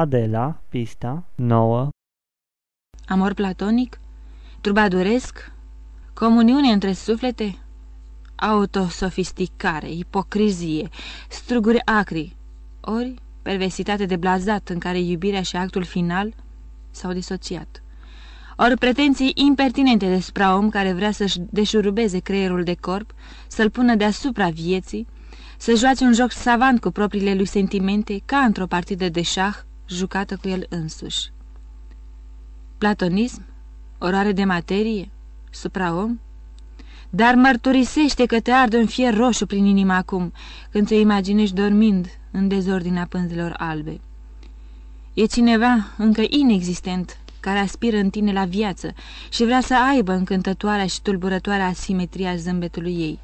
Adela, pista 9 Amor platonic? Trubaduresc? Comuniune între suflete? Autosofisticare, ipocrizie, struguri acri, ori perversitate de blazat în care iubirea și actul final s-au disociat. Ori pretenții impertinente despre om care vrea să-și deșurubeze creierul de corp, să-l pună deasupra vieții, să joace un joc savant cu propriile lui sentimente, ca într-o partidă de șah jucată cu el însuși. Platonism? Orare de materie? Supraom? Dar mărturisește că te arde un fier roșu prin inima acum, când ți-o imaginești dormind în dezordinea pânzelor albe. E cineva încă inexistent care aspiră în tine la viață și vrea să aibă încântătoarea și tulburătoarea asimetria zâmbetului ei.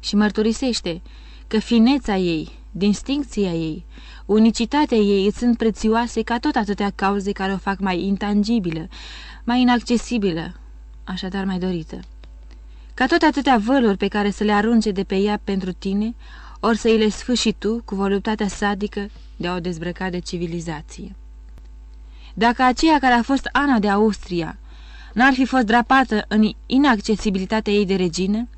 Și mărturisește că fineța ei, distincția ei, unicitatea ei îți sunt prețioase ca tot atâtea cauze care o fac mai intangibilă, mai inaccesibilă, așadar mai dorită. Ca tot atâtea văluri pe care să le arunce de pe ea pentru tine, ori să îi le sfâși tu cu voluptatea sadică de a o dezbrăca de civilizație. Dacă aceea care a fost Ana de Austria n-ar fi fost drapată în inaccesibilitatea ei de regină,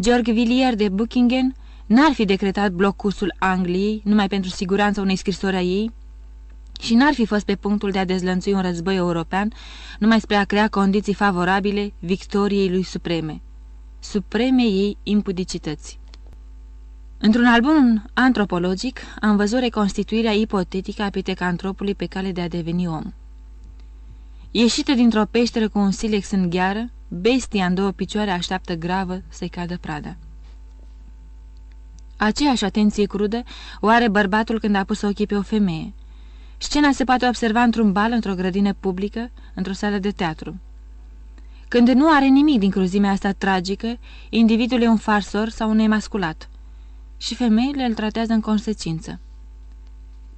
George Villiers de Buckingham n-ar fi decretat blocusul Angliei numai pentru siguranța unei scrisori a ei și n-ar fi fost pe punctul de a dezlănțui un război european numai spre a crea condiții favorabile victoriei lui supreme, supreme ei impudicități. Într-un album antropologic am văzut reconstituirea ipotetică a pitecantropului pe cale de a deveni om. Ieșită dintr-o peșteră cu un silex în gheară, bestia în două picioare așteaptă gravă să-i cadă prada. Aceeași atenție crudă o are bărbatul când a pus ochii pe o femeie. Scena se poate observa într-un bal, într-o grădină publică, într-o sală de teatru. Când nu are nimic din cruzimea asta tragică, individul e un farsor sau un emasculat și femeile îl tratează în consecință.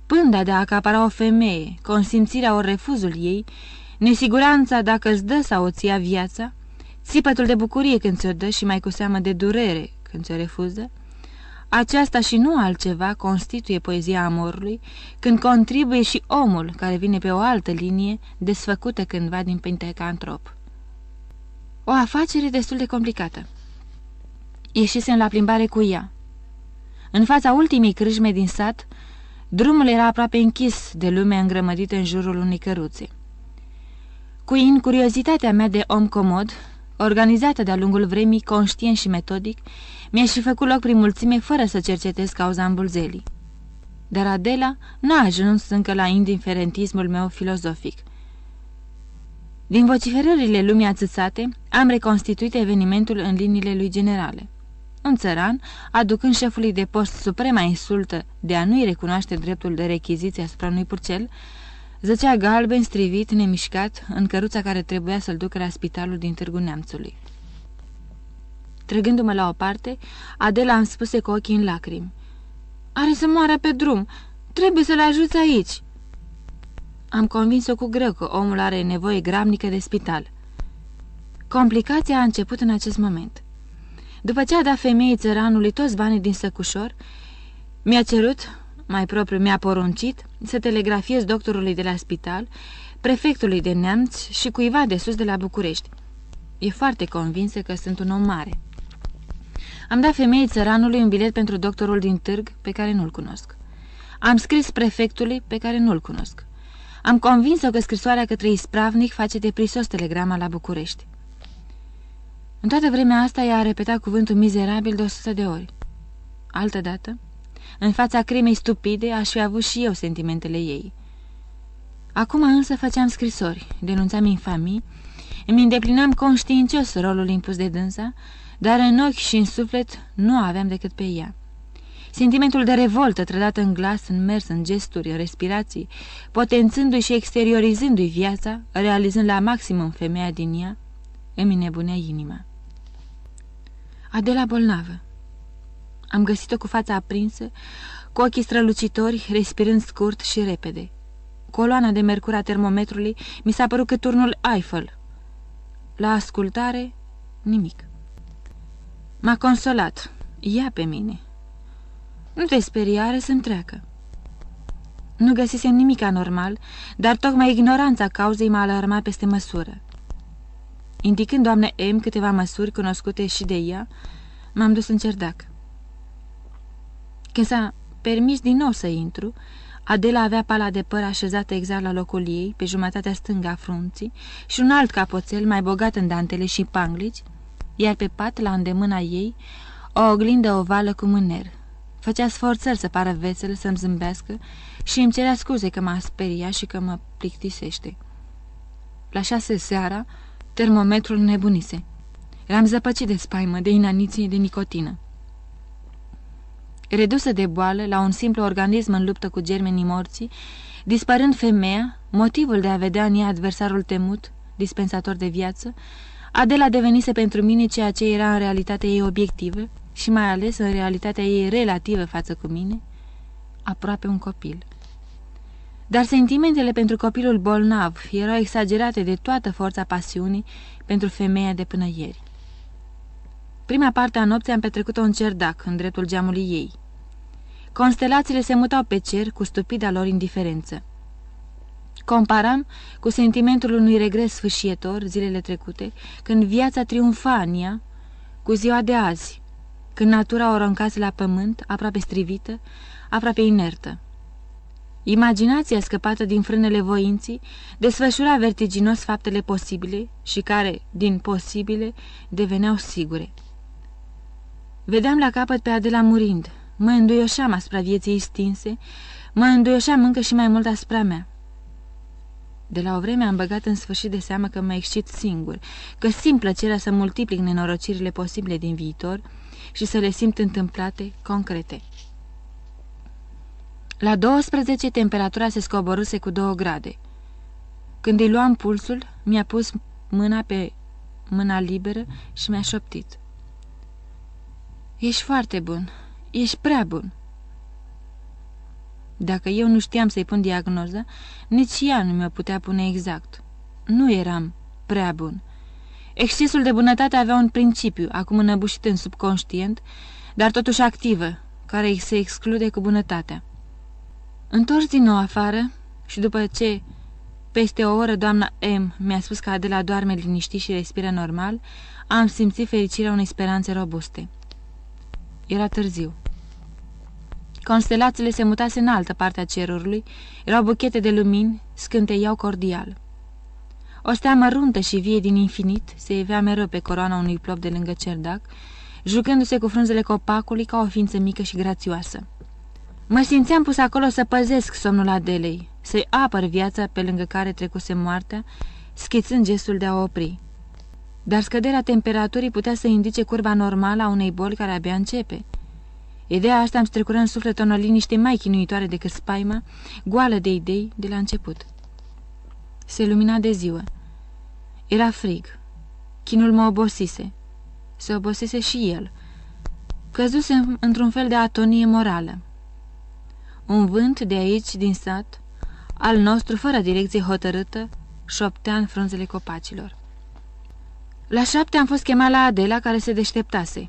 Pânda de a acapara o femeie, consimțirea ori refuzul ei, nesiguranța dacă îți dă sau îți ia viața, țipătul de bucurie când ți-o dă și mai cu seamă de durere când ți-o refuză, aceasta și nu altceva constituie poezia amorului, când contribuie și omul care vine pe o altă linie, desfăcută cândva din pentecantrop. O afacere destul de complicată. Ieșisem la plimbare cu ea. În fața ultimii crâșme din sat, drumul era aproape închis de lume îngrămădită în jurul unei căruțe. Cu curiozitatea mea de om comod, organizată de-a lungul vremii, conștient și metodic, mi-a și făcut loc prin mulțime fără să cercetez cauza îmbulzelii. Dar Adela n-a ajuns încă la indiferentismul meu filozofic. Din vociferările lumii ațățate, am reconstituit evenimentul în liniile lui generale. Un țăran, aducând șefului de post suprema insultă de a nu-i recunoaște dreptul de rechiziție asupra unui purcel, zăcea galben, strivit, nemișcat, în căruța care trebuia să-l ducă la spitalul din Târgu Neamțului. Trăgându-mă la o parte, Adela îmi spuse cu ochii în lacrimi. Are să moară pe drum. Trebuie să-l ajuți aici." Am convins-o cu greu că omul are nevoie gramnică de spital. Complicația a început în acest moment. După ce a dat femeii țăranului toți banii din săcușor, mi-a cerut, mai propriu mi-a poruncit, să telegrafiez doctorului de la spital, prefectului de neamț și cuiva de sus de la București. E foarte convinsă că sunt un om mare. Am dat femeii țăranului un bilet pentru doctorul din târg, pe care nu-l cunosc. Am scris prefectului, pe care nu-l cunosc. Am convins-o că scrisoarea către ispravnic face de prisos telegrama la București. În toată vremea asta ea a repetat cuvântul mizerabil de o sută de ori. Altădată, în fața crimei stupide, aș fi avut și eu sentimentele ei. Acum însă făceam scrisori, denunțam infamii, îmi îndeplinam conștiincios rolul impus de dânsa, dar în ochi și în suflet nu aveam decât pe ea. Sentimentul de revoltă trădat în glas, în mers, în gesturi, în respirații, potențându-i și exteriorizându-i viața, realizând la maximum femeia din ea, îmi nebunea inima. Adela bolnavă. Am găsit-o cu fața aprinsă, cu ochii strălucitori, respirând scurt și repede. Coloana de mercur a termometrului mi s-a părut că turnul Eiffel. La ascultare, nimic. M-a consolat. Ia pe mine. Nu te speria, are să-mi treacă. Nu găsisem nimic anormal, dar tocmai ignoranța cauzei m-a alarmat peste măsură. Indicând doamne M câteva măsuri cunoscute și de ea, m-am dus în cerdac. Când s-a permis din nou să intru, Adela avea pala de păr așezată exact la locul ei, pe jumătatea stângă a frunții, și un alt capoțel mai bogat în dantele și panglici, iar pe pat, la îndemâna ei, o oglindă ovală cu mâner. Făcea sforțări să pară vesel, să-mi zâmbească și îmi cerea scuze că m-a speriat și că mă plictisește. La șase seara, termometrul nebunise. Eram zăpăcit de spaimă, de inaniție, de nicotină. Redusă de boală la un simplu organism în luptă cu germenii morții, dispărând femeia, motivul de a vedea în ea adversarul temut, dispensator de viață, Adela devenise pentru mine ceea ce era în realitatea ei obiectivă și mai ales în realitatea ei relativă față cu mine, aproape un copil. Dar sentimentele pentru copilul bolnav erau exagerate de toată forța pasiunii pentru femeia de până ieri. Prima parte a nopții am petrecut-o în cerdac, în dreptul geamului ei. Constelațiile se mutau pe cer cu stupida lor indiferență. Comparam cu sentimentul unui regres sfâșietor zilele trecute, când viața triumfa în ea, cu ziua de azi, când natura o aruncase la pământ, aproape strivită, aproape inertă. Imaginația scăpată din frânele voinții desfășura vertiginos faptele posibile și care, din posibile, deveneau sigure. Vedeam la capăt pe Adela murind, mă înduioșeam asupra vieții stinse, mă înduioșeam încă și mai mult asupra mea. De la o vreme am băgat în sfârșit de seamă că mă excit singur, că simt plăcerea să multiplic nenorocirile posibile din viitor și să le simt întâmplate, concrete. La 12 temperatura se scoborâse cu 2 grade. Când îi luam pulsul, mi-a pus mâna pe mâna liberă și mi-a șoptit. Ești foarte bun. Ești prea bun." Dacă eu nu știam să-i pun diagnoza, nici ea nu mi-o putea pune exact. Nu eram prea bun. Excesul de bunătate avea un principiu, acum înăbușit în subconștient, dar totuși activă, care se exclude cu bunătatea. Întors din nou afară și după ce peste o oră doamna M mi-a spus că Adela doarme liniștit și respiră normal, am simțit fericirea unei speranțe robuste. Era târziu. Constelațiile se mutase în altă parte a cerului, erau buchete de lumini, scânteiau cordial. O stea măruntă și vie din infinit se evea mereu pe coroana unui plop de lângă cerdac, jucându-se cu frunzele copacului ca o ființă mică și grațioasă. Mă simțeam pus acolo să păzesc somnul Adelei, să-i apăr viața pe lângă care trecuse moartea, schițând gestul de a opri. Dar scăderea temperaturii putea să indice curba normală a unei boli care abia începe. Ideea asta îmi strecură în suflet o liniște mai chinuitoare decât spaima, goală de idei de la început. Se lumina de ziua. Era frig. Chinul mă obosise. Se obosise și el. Căzuse într-un fel de atonie morală. Un vânt de aici, din sat, al nostru, fără direcție hotărâtă, șoptea în frunzele copacilor. La șapte am fost chemat la Adela, care se deșteptase.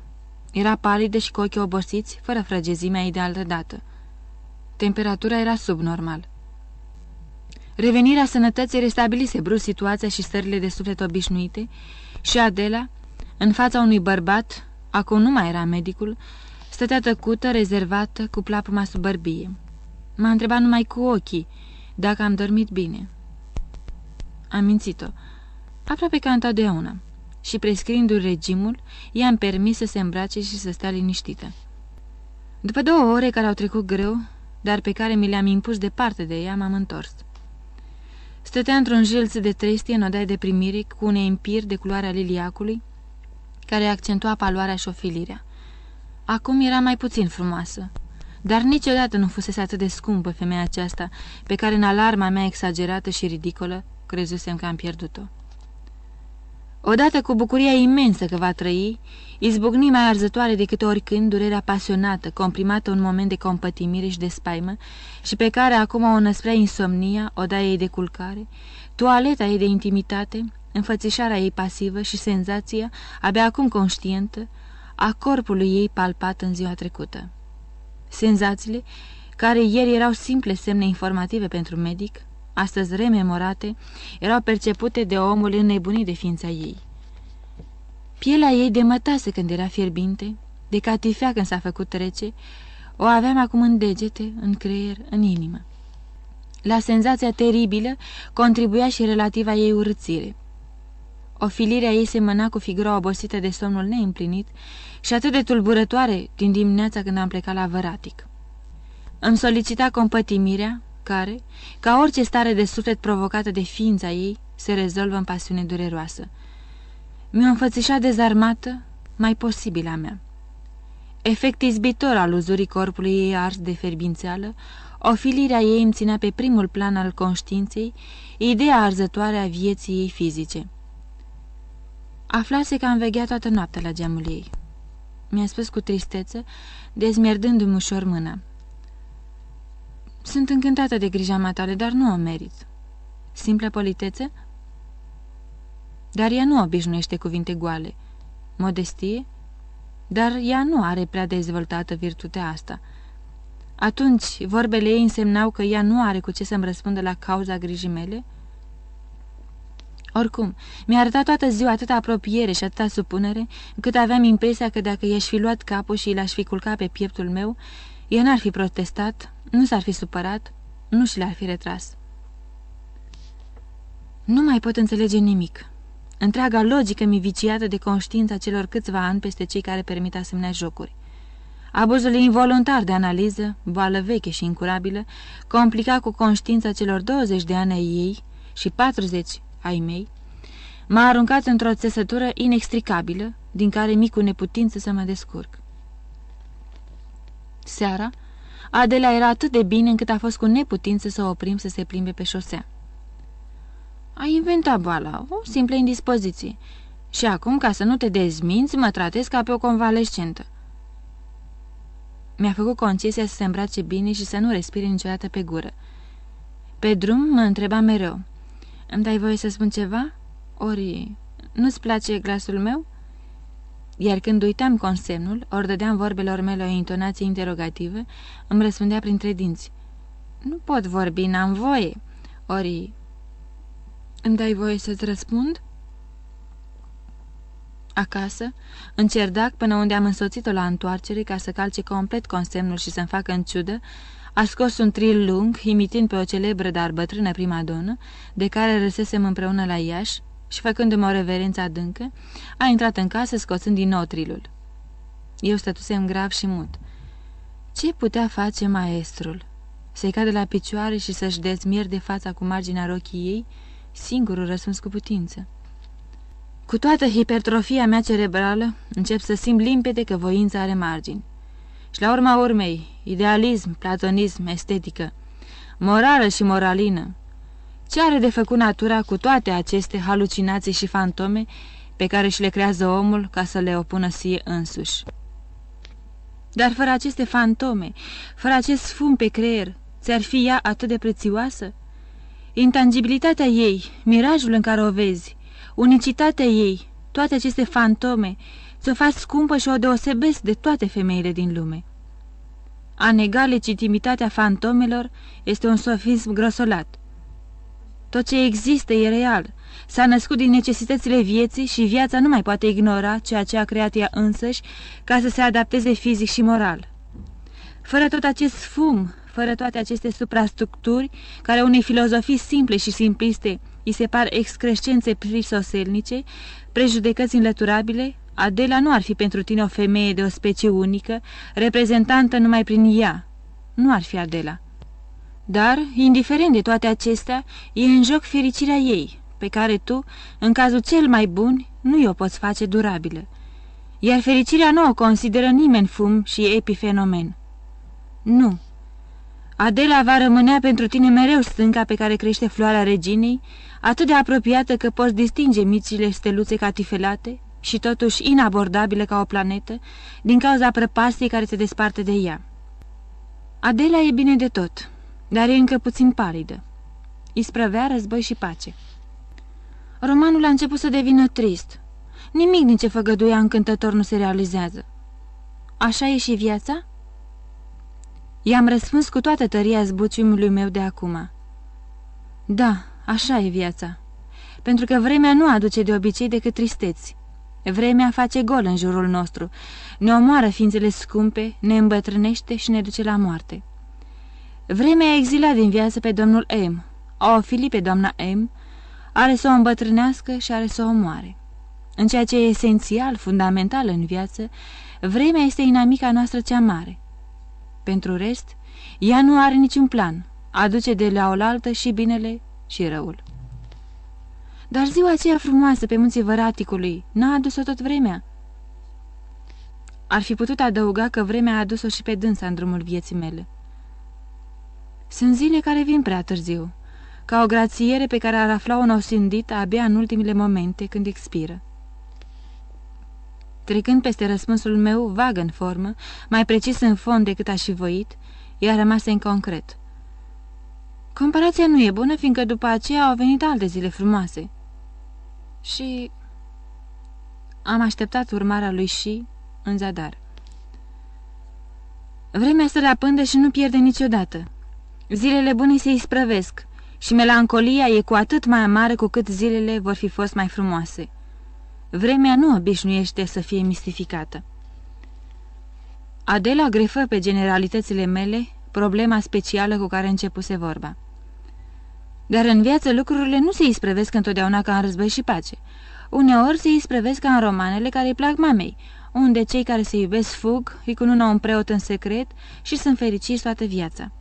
Era palidă și cu ochii obosiți, fără frăgezimea ei de altă dată. Temperatura era subnormal. Revenirea sănătății restabilise brusc situația și stările de suflet obișnuite și Adela, în fața unui bărbat, acum nu mai era medicul, stătea tăcută, rezervată, cu plapuma sub bărbie. M-a întrebat numai cu ochii dacă am dormit bine. Am mințit-o, aproape ca întotdeauna și prescriindu-i regimul, i-am permis să se îmbrace și să stea liniștită. După două ore care au trecut greu, dar pe care mi le-am impus departe de ea, m-am întors. Stătea într-un jilț de trestie în odaie de primire cu un empir de culoarea liliacului, care accentua paloarea și ofilirea. Acum era mai puțin frumoasă, dar niciodată nu fusese atât de scumpă femeia aceasta, pe care în alarma mea exagerată și ridicolă crezusem că am pierdut-o. Odată cu bucuria imensă că va trăi, izbucni mai arzătoare decât oricând durerea pasionată, comprimată un moment de compătimire și de spaimă, și pe care acum o năsprea insomnia, odaia ei de culcare, toaleta ei de intimitate, înfățișarea ei pasivă și senzația, abia acum conștientă, a corpului ei palpat în ziua trecută. Senzațiile care ieri erau simple semne informative pentru medic, astăzi rememorate, erau percepute de omul înnebunit de ființa ei. Pielea ei demătase când era fierbinte, de catifea când s-a făcut rece, o aveam acum în degete, în creier, în inimă. La senzația teribilă contribuia și relativa ei urățire. Ofilirea ei semăna cu figura obosită de somnul neîmplinit și atât de tulburătoare din dimineața când am plecat la Văratic. Îmi solicita compătimirea, care, ca orice stare de suflet provocată de ființa ei, se rezolvă în pasiune dureroasă. Mi-o înfățișa dezarmată, mai posibilă a mea. Efect izbitor al uzurii corpului ei ars de ferbințeală, ofilirea ei îmi ținea pe primul plan al conștiinței, ideea arzătoare a vieții ei fizice. Aflase că am vegheat toată noaptea la geamul ei. Mi-a spus cu tristețe, dezmierdându-mi ușor mâna. Sunt încântată de grija matale, dar nu o merit. Simplă politețe? Dar ea nu obișnuiește cuvinte goale. Modestie? Dar ea nu are prea dezvoltată virtutea asta. Atunci, vorbele ei însemnau că ea nu are cu ce să-mi răspundă la cauza grijii mele? Oricum, mi-a arătat toată ziua atâta apropiere și atâta supunere, încât aveam impresia că dacă i-aș fi luat capul și l-aș fi culcat pe pieptul meu, ea n-ar fi protestat, nu s-ar fi supărat, nu și l-ar fi retras. Nu mai pot înțelege nimic. Întreaga logică mi viciată de conștiința celor câțiva ani peste cei care permit asemenea jocuri. Abuzul involuntar de analiză, boală veche și incurabilă, complica cu conștiința celor 20 de ani ai ei și 40 ai mei, m-a aruncat într-o țesătură inextricabilă, din care micu neputință să mă descurc. Seara, Adela era atât de bine încât a fost cu neputință să o oprim să se plimbe pe șosea. Ai inventat boala, o simplă indispoziție. Și acum, ca să nu te dezminți, mă tratez ca pe o convalescentă. Mi-a făcut concesia să se îmbrace bine și să nu respire niciodată pe gură. Pe drum mă întreba mereu. Îmi dai voie să spun ceva? Ori nu-ți place glasul meu?" Iar când uitam consemnul, ori dădeam vorbelor mele o intonație interogativă, îmi răspundea printre dinți. Nu pot vorbi, n-am voie." Ori îmi dai voie să-ți răspund?" Acasă, în cerdac, până unde am însoțit-o la întoarcere ca să calce complet consemnul și să-mi facă în ciudă, a scos un tril lung, imitind pe o celebră, dar bătrână primadonă, de care răsesem împreună la Iași, și făcându-mi o reverență adâncă, a intrat în casă scoțând din nou trilul. Eu stătusem grav și mut. Ce putea face maestrul? Să-i cadă la picioare și să-și dezmierde fața cu marginea rochii ei? Singurul răspuns cu putință. Cu toată hipertrofia mea cerebrală, încep să simt limpede că voința are margini. Și la urma urmei, idealism, platonism, estetică, morală și moralină. Ce are de făcut natura cu toate aceste halucinații și fantome pe care și le creează omul ca să le opună sie însuși? Dar fără aceste fantome, fără acest fum pe creier, ți-ar fi ea atât de prețioasă? Intangibilitatea ei, mirajul în care o vezi, unicitatea ei, toate aceste fantome, ți-o fac scumpă și o deosebesc de toate femeile din lume. A nega legitimitatea fantomelor este un sofism grosolat. Tot ce există e real, s-a născut din necesitățile vieții și viața nu mai poate ignora ceea ce a creat ea însăși ca să se adapteze fizic și moral. Fără tot acest fum, fără toate aceste suprastructuri, care unei filozofii simple și simpliste îi se par excrescențe prisoselnice, prejudecăți înlăturabile, Adela nu ar fi pentru tine o femeie de o specie unică, reprezentantă numai prin ea. Nu ar fi Adela. Dar, indiferent de toate acestea, e în joc fericirea ei, pe care tu, în cazul cel mai bun, nu o poți face durabilă. Iar fericirea nu o consideră nimeni fum și epifenomen. Nu. Adela va rămânea pentru tine mereu stânca pe care crește floarea reginei, atât de apropiată că poți distinge micile steluțe catifelate, și totuși inabordabilă ca o planetă, din cauza prăpastiei care se desparte de ea. Adela e bine de tot, dar e încă puțin palidă. Isprăvea război și pace. Romanul a început să devină trist. Nimic din ce făgăduia încântător nu se realizează. Așa e și viața? I-am răspuns cu toată tăria zbuciumului meu de acum. Da, așa e viața. Pentru că vremea nu aduce de obicei decât tristeți. Vremea face gol în jurul nostru, ne omoară ființele scumpe, ne îmbătrânește și ne duce la moarte. Vremea a exilat din viață pe domnul M, a ofilit pe doamna M, are să o îmbătrânească și are să o omoare. În ceea ce e esențial, fundamental în viață, vremea este inamica noastră cea mare. Pentru rest, ea nu are niciun plan, aduce de la oaltă și binele și răul. Dar ziua aceea frumoasă pe munții Văraticului n-a adus-o tot vremea. Ar fi putut adăuga că vremea a adus-o și pe dânsa în drumul vieții mele. Sunt zile care vin prea târziu, ca o grațiere pe care ar afla un osindit abia în ultimele momente când expiră. Trecând peste răspunsul meu, vag în formă, mai precis în fond decât aș fi voit, i-a rămas în concret. Comparația nu e bună, fiindcă după aceea au venit alte zile frumoase. Și am așteptat urmarea lui și în zadar. Vremea să la pândă și nu pierde niciodată. Zilele bune se isprăvesc și melancolia e cu atât mai amară cu cât zilele vor fi fost mai frumoase. Vremea nu obișnuiește să fie mistificată. Adela grefă pe generalitățile mele problema specială cu care începuse vorba. Dar în viață lucrurile nu se isprevesc întotdeauna ca în război și pace. Uneori se isprevesc ca în romanele care îi plac mamei, unde cei care se iubesc fug, îi cunună un preot în secret și sunt fericiți toată viața.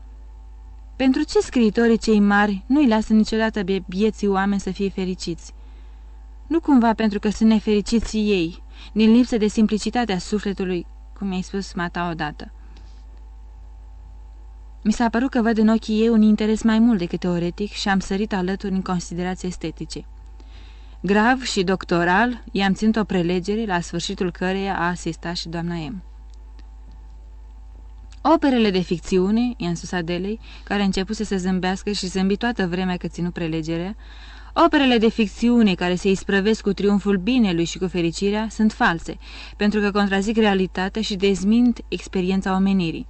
Pentru ce scriitorii cei mari nu-i lasă niciodată vieții oameni să fie fericiți? Nu cumva pentru că sunt nefericiți ei, din lipsă de simplicitatea sufletului, cum mi-ai spus mata odată. Mi s-a părut că văd în ochii ei un interes mai mult decât teoretic și am sărit alături în considerații estetice. Grav și doctoral, i-am ținut o prelegere, la sfârșitul căreia a asistat și doamna M. Operele de ficțiune, i-am spus Adelei, care începuse să zâmbească și zâmbi toată vremea că ținu prelegerea, operele de ficțiune care se isprăvesc cu triumful binelui și cu fericirea sunt false, pentru că contrazic realitatea și dezmint experiența omenirii.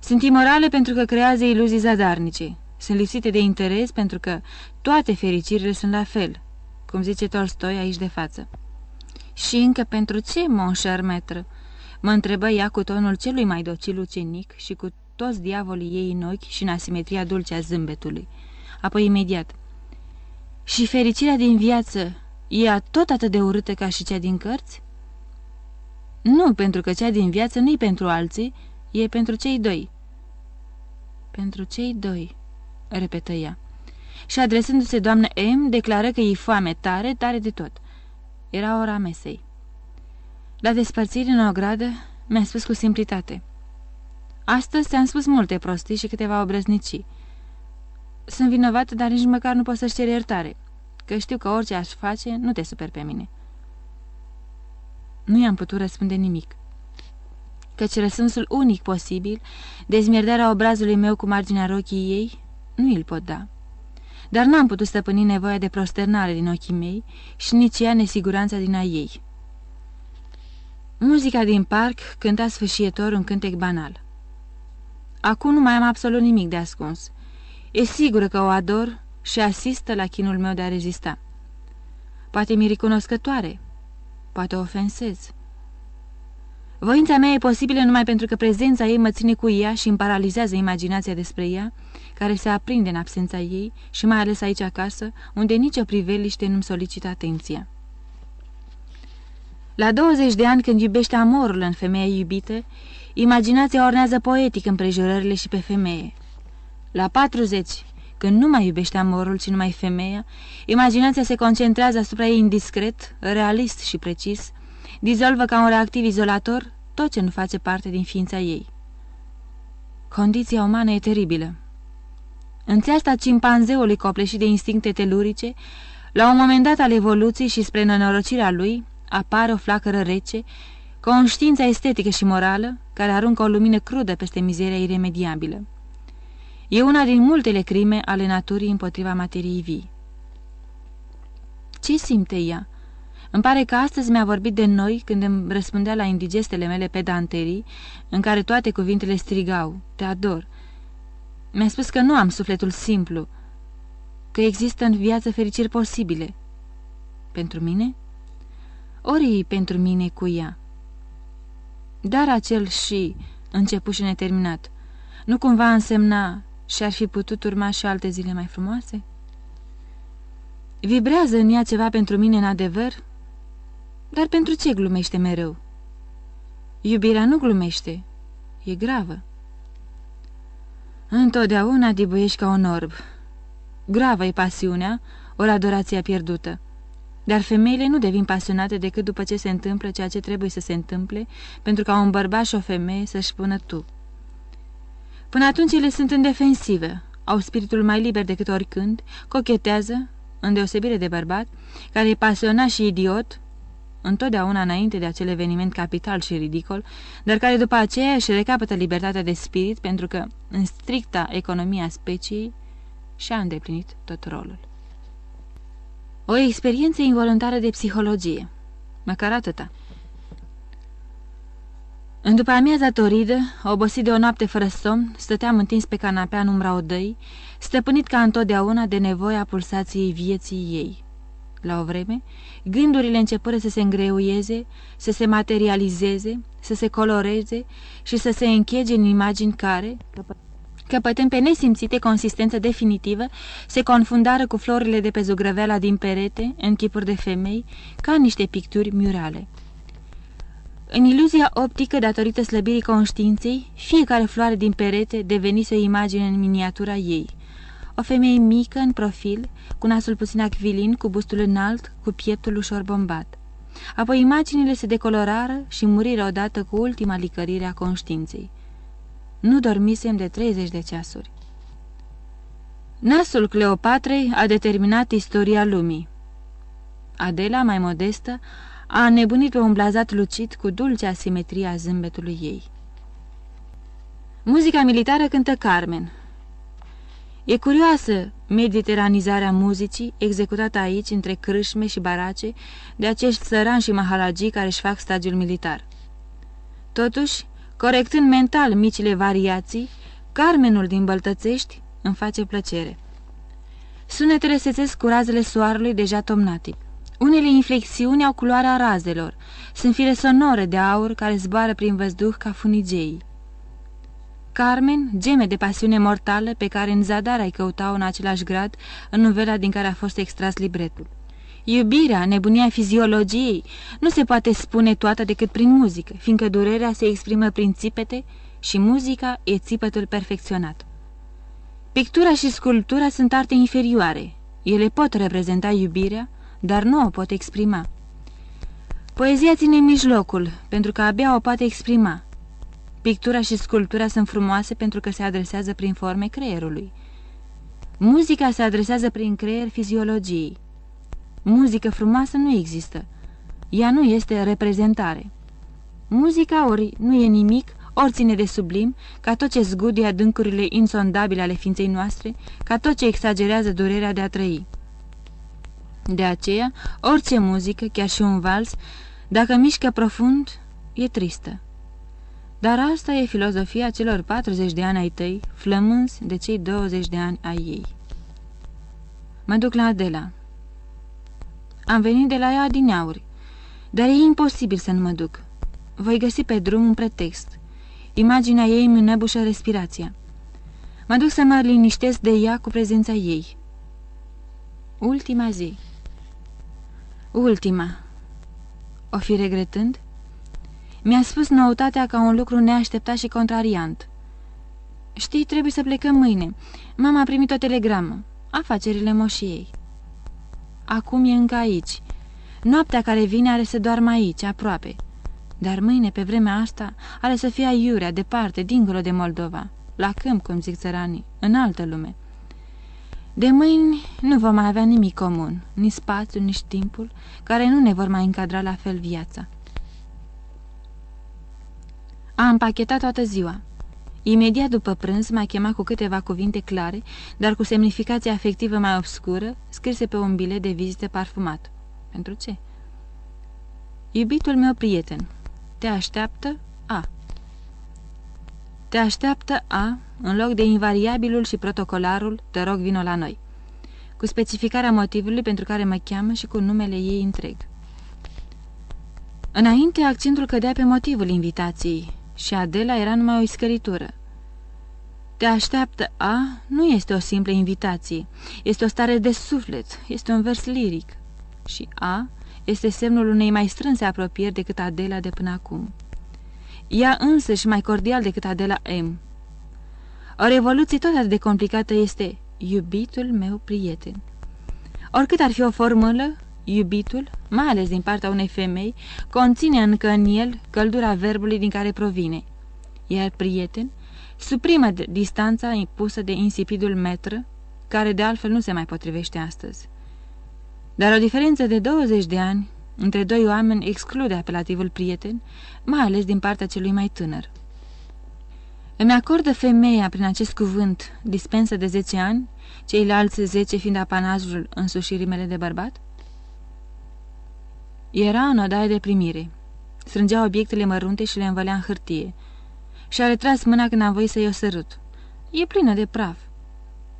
Sunt imorale pentru că creează iluzii zadarnice. Sunt lipsite de interes pentru că toate fericirile sunt la fel, cum zice Tolstoi aici de față. Și încă pentru ce, mon cher maître? Mă întrebă ea cu tonul celui mai docil ucenic și cu toți diavolii ei în ochi și în asimetria dulce a zâmbetului. Apoi imediat. Și fericirea din viață e tot atât de urâtă ca și cea din cărți? Nu, pentru că cea din viață nu-i pentru alții, e pentru cei doi. Pentru cei doi, repetă ea. Și adresându-se doamnă M, declară că e foame tare, tare de tot. Era ora mesei. La despărțire în o gradă, mi-a spus cu simplitate. Astăzi ți-am spus multe prostii și câteva obrăznicii. Sunt vinovat, dar nici măcar nu pot să-și cer iertare, că știu că orice aș face, nu te super pe mine. Nu i-am putut răspunde nimic căci răspunsul unic posibil, dezmierdarea obrazului meu cu marginea rochii ei, nu îl pot da. Dar n-am putut stăpâni nevoia de prosternare din ochii mei și nici ea nesiguranța din a ei. Muzica din parc cânta sfârșietor un cântec banal. Acum nu mai am absolut nimic de ascuns. E sigură că o ador și asistă la chinul meu de a rezista. Poate mi recunoscătoare, poate o ofensez. Voința mea e posibilă numai pentru că prezența ei mă ține cu ea și îmi paralizează imaginația despre ea, care se aprinde în absența ei și mai ales aici acasă, unde nicio priveliște nu-mi solicită atenția. La 20 de ani, când iubește amorul în femeia iubită, imaginația ornează poetic împrejurările și pe femeie. La 40, când nu mai iubește amorul, ci numai femeia, imaginația se concentrează asupra ei indiscret, realist și precis, dizolvă ca un reactiv izolator tot ce nu face parte din ființa ei. Condiția umană e teribilă. În țeasta cimpanzeului copleșit de instincte telurice, la un moment dat al evoluției și spre nenorocirea lui, apare o flacără rece, conștiința estetică și morală, care aruncă o lumină crudă peste mizeria iremediabilă. E una din multele crime ale naturii împotriva materiei vii. Ce simte ea? Îmi pare că astăzi mi-a vorbit de noi când îmi răspundea la indigestele mele pedanterii, în care toate cuvintele strigau, te ador. Mi-a spus că nu am sufletul simplu, că există în viață fericiri posibile. Pentru mine? Ori pentru mine cu ea. Dar acel și, început și neterminat, nu cumva însemna și ar fi putut urma și alte zile mai frumoase? Vibrează în ea ceva pentru mine în adevăr? Dar pentru ce glumește mereu? Iubirea nu glumește, e gravă. Întotdeauna dibuiești ca un orb. Gravă e pasiunea, ori adorația pierdută. Dar femeile nu devin pasionate decât după ce se întâmplă ceea ce trebuie să se întâmple, pentru ca un bărbat și o femeie să-și spună tu. Până atunci ele sunt în defensivă, au spiritul mai liber decât oricând, cochetează, în deosebire de bărbat, care e pasionat și idiot, întotdeauna înainte de acel eveniment capital și ridicol, dar care după aceea își recapătă libertatea de spirit pentru că, în stricta economia speciei, și-a îndeplinit tot rolul. O experiență involuntară de psihologie. Măcar atâta. În după amiaza toridă, obosit de o noapte fără somn, stăteam întins pe canapea în umbra odăi, stăpânit ca întotdeauna de nevoia pulsației vieții ei. La o vreme, gândurile începură să se îngreuieze, să se materializeze, să se coloreze și să se închege în imagini care, căpătând pe nesimțite consistență definitivă, se confundară cu florile de pe zugrăveala din perete, în chipuri de femei, ca niște picturi murale. În iluzia optică, datorită slăbirii conștiinței, fiecare floare din perete devenise o imagine în miniatura ei. O femeie mică, în profil, cu nasul puțin acvilin, cu bustul înalt, cu pieptul ușor bombat. Apoi imaginile se decolorară și muriră odată cu ultima licărire a conștiinței. Nu dormisem de 30 de ceasuri. Nasul Cleopatrei a determinat istoria lumii. Adela, mai modestă, a nebunit pe un blazat lucid cu dulce asimetria a zâmbetului ei. Muzica militară cântă Carmen. E curioasă mediteranizarea muzicii executată aici între crâșme și barace de acești sărani și mahalagii care își fac stagiul militar. Totuși, corectând mental micile variații, Carmenul din Băltățești îmi face plăcere. Sunetele se cu razele soarelui deja tomnatic. Unele inflexiuni au culoarea razelor. Sunt fire sonore de aur care zboară prin văzduh ca funigei. Carmen geme de pasiune mortală pe care în zadar ai căuta-o în același grad în novela din care a fost extras libretul. Iubirea, nebunia fiziologiei, nu se poate spune toată decât prin muzică, fiindcă durerea se exprimă prin țipete și muzica e țipătul perfecționat. Pictura și sculptura sunt arte inferioare. Ele pot reprezenta iubirea, dar nu o pot exprima. Poezia ține mijlocul, pentru că abia o poate exprima. Pictura și sculptura sunt frumoase pentru că se adresează prin forme creierului. Muzica se adresează prin creier fiziologiei. Muzică frumoasă nu există. Ea nu este reprezentare. Muzica ori nu e nimic, ori ține de sublim, ca tot ce zguduie adâncurile insondabile ale ființei noastre, ca tot ce exagerează durerea de a trăi. De aceea, orice muzică, chiar și un vals, dacă mișcă profund, e tristă. Dar asta e filozofia celor 40 de ani ai tăi, flămânzi de cei 20 de ani ai ei. Mă duc la Adela. Am venit de la ea adineauri, dar e imposibil să nu mă duc. Voi găsi pe drum un pretext. Imaginea ei îmi înăbușă respirația. Mă duc să mă liniștesc de ea cu prezența ei. Ultima zi Ultima. O fi regretând? Mi-a spus noutatea ca un lucru neașteptat și contrariant. Știi, trebuie să plecăm mâine. Mama a primit o telegramă. Afacerile moșiei. Acum e încă aici. Noaptea care vine are să doarmă aici, aproape. Dar mâine, pe vremea asta, are să fie aiurea, departe, dincolo de Moldova. La câmp, cum zic țăranii, în altă lume. De mâini nu vom mai avea nimic comun, nici spațiu, nici timpul, care nu ne vor mai încadra la fel viața. A împachetat toată ziua. Imediat după prânz m-a chemat cu câteva cuvinte clare, dar cu semnificație afectivă mai obscură, scrise pe un bilet de vizită parfumat. Pentru ce? Iubitul meu prieten, te așteaptă A. Te așteaptă A, în loc de invariabilul și protocolarul, te rog vino la noi, cu specificarea motivului pentru care mă cheamă și cu numele ei întreg. Înainte, accentul cădea pe motivul invitației și Adela era numai o iscăritură. Te așteaptă A nu este o simplă invitație, este o stare de suflet, este un vers liric. Și A este semnul unei mai strânse apropieri decât Adela de până acum. Ea însă și mai cordial decât Adela M. O revoluție tot atât de complicată este iubitul meu prieten. Oricât ar fi o formulă, iubitul, mai ales din partea unei femei, conține încă în el căldura verbului din care provine, iar prieten suprimă distanța impusă de insipidul metră, care de altfel nu se mai potrivește astăzi. Dar o diferență de 20 de ani între doi oameni exclude apelativul prieten, mai ales din partea celui mai tânăr. Îmi acordă femeia prin acest cuvânt dispensă de 10 ani, ceilalți 10 fiind apanajul însușirii mele de bărbat? Era în odaie de primire. Strângea obiectele mărunte și le învălea în hârtie. Și-a retras mâna când am voit să-i o sărut. E plină de praf.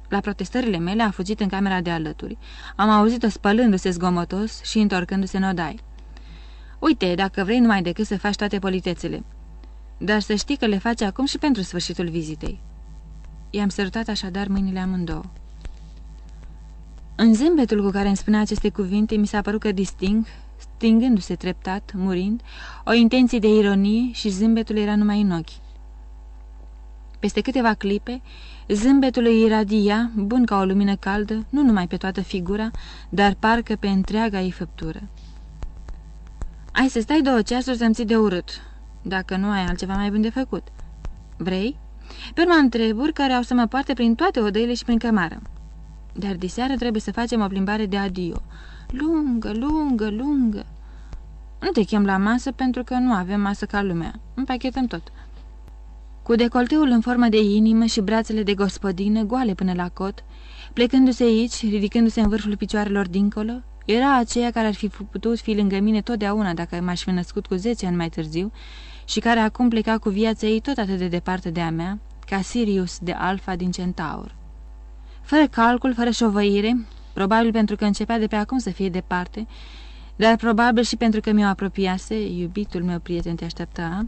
La protestările mele a fugit în camera de alături. Am auzit-o spălându-se zgomotos și întorcându-se în odai. Uite, dacă vrei numai decât să faci toate politețele. Dar să știi că le face acum și pentru sfârșitul vizitei. I-am sărutat așadar mâinile amândouă. În zâmbetul cu care îmi spunea aceste cuvinte, mi s-a părut că disting, stingându-se treptat, murind, o intenție de ironie și zâmbetul era numai în ochi. Peste câteva clipe, zâmbetul îi iradia, bun ca o lumină caldă, nu numai pe toată figura, dar parcă pe întreaga ei făptură. Ai să stai două ceasuri să-mi ții de urât, dacă nu ai altceva mai bun de făcut. Vrei? Pe urma întreburi care au să mă poarte prin toate odăile și prin cămară. Dar diseară trebuie să facem o plimbare de adio. Lungă, lungă, lungă. Nu te chem la masă pentru că nu avem masă ca lumea. Împachetăm tot. Cu decolteul în formă de inimă și brațele de gospodină, goale până la cot, plecându-se aici, ridicându-se în vârful picioarelor dincolo, era aceea care ar fi putut fi lângă mine totdeauna dacă m-aș fi născut cu zece ani mai târziu și care acum pleca cu viața ei tot atât de departe de a mea, ca Sirius de Alfa din Centaur. Fără calcul, fără șovăire, probabil pentru că începea de pe acum să fie departe, dar probabil și pentru că mi-o apropiase, iubitul meu prieten te aștepta,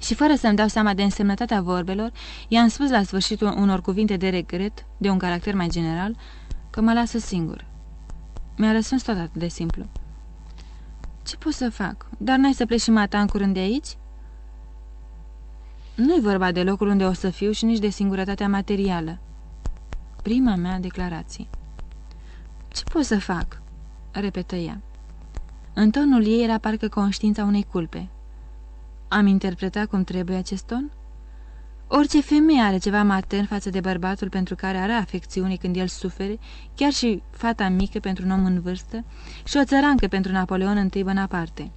și fără să-mi dau seama de însemnătatea vorbelor, i-am spus la sfârșitul unor cuvinte de regret, de un caracter mai general, că mă lasă singur. Mi-a răspuns tot atât de simplu. Ce pot să fac? Dar n-ai să pleci și mata în curând de aici?" Nu-i vorba de locul unde o să fiu și nici de singurătatea materială. Prima mea declarație. Ce pot să fac?" repetă ea. În tonul ei era parcă conștiința unei culpe. Am interpretat cum trebuie acest ton? Orice femeie are ceva matern față de bărbatul pentru care are afecțiune când el sufere, chiar și fata mică pentru un om în vârstă și o țărancă pentru Napoleon I Bonaparte.